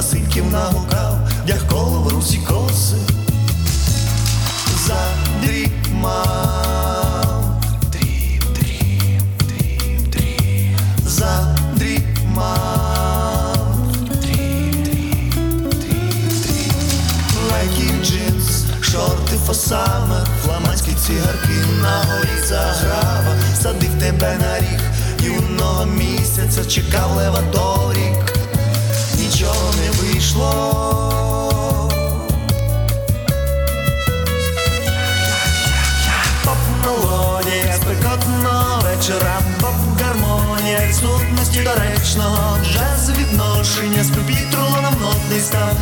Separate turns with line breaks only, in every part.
Васильків нагукав, як коло в русі коси, задрімав, дрім, дрім, дрім, дрім, задрімав, дрім, дрім, дрім, дрім, лайки джинс, шорти фасами, фламандські цигарки на горі заграва, садив тебе на ріг юного місяця, чекав левато не вийшло. Поп-мелодія, спекотно поп-гармонія, відсутності доречного, джаз відношення, з пюпітру на нотний став,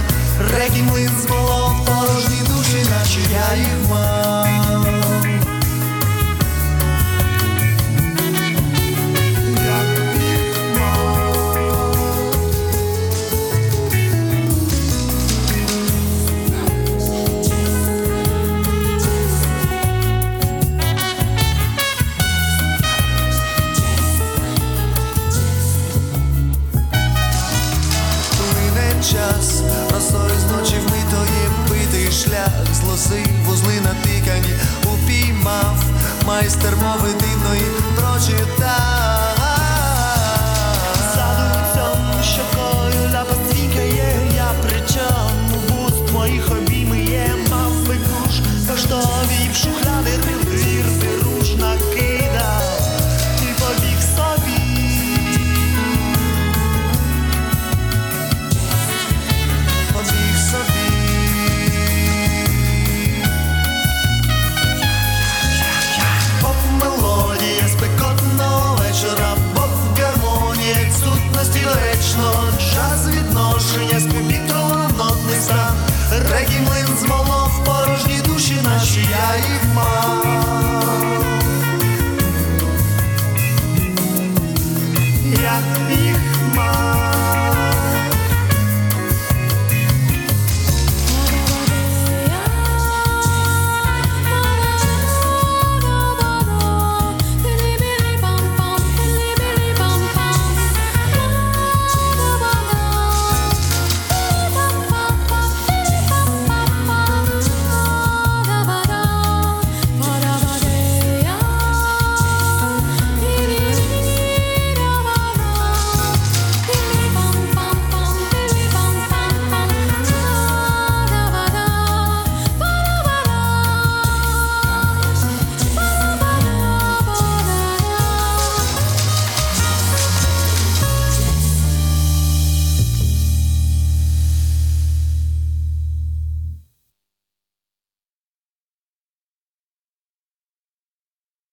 рекі млин з болот, Простой з ночі вмито є битий шлях, злоси, лоси, вузли натикані, упіймав, майстер мови дивної прочитав. Задумцем щокою безпечно, час відношення, співвітрова нотний стан, млин змолов порожні душі наші я і мав. Я їх мав.